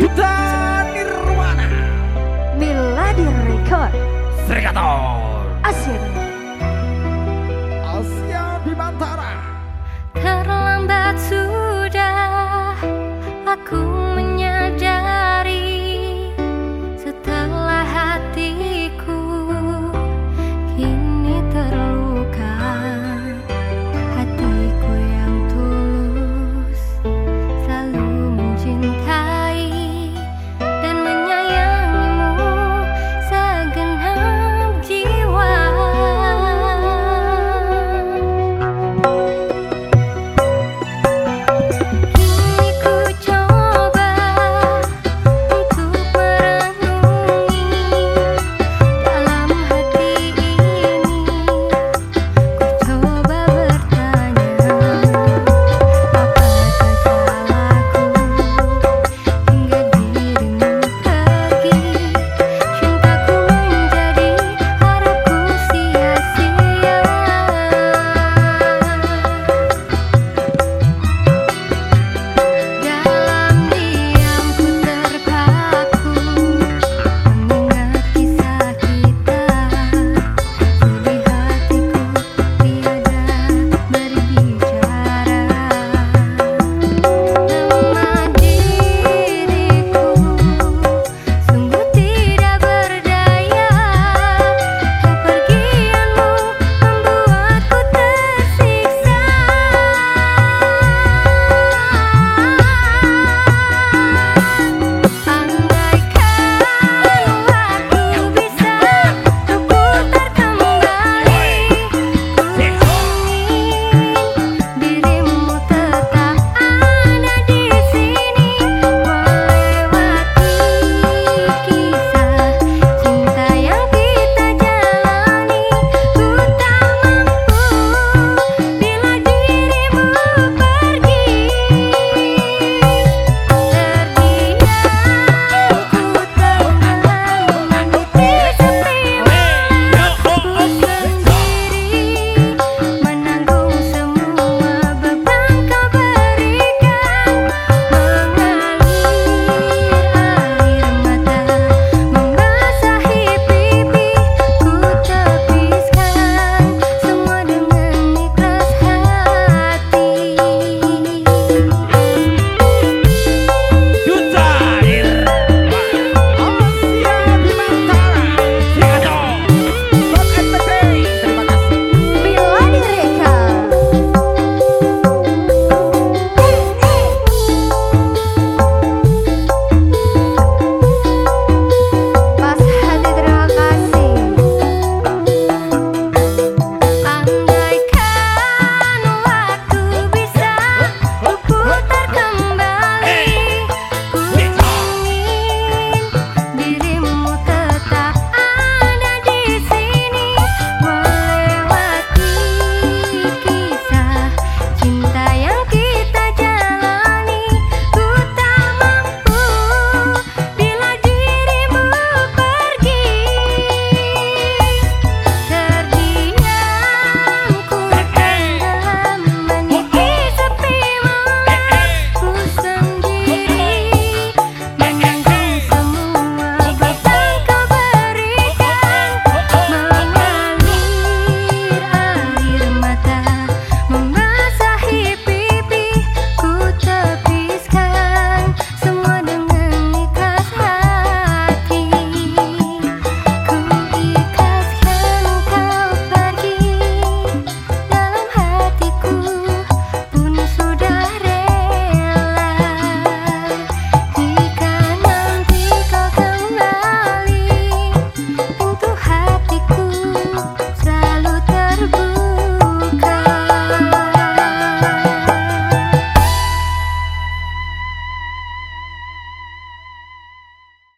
Duta Nirwana. Miladi Record. Serikator.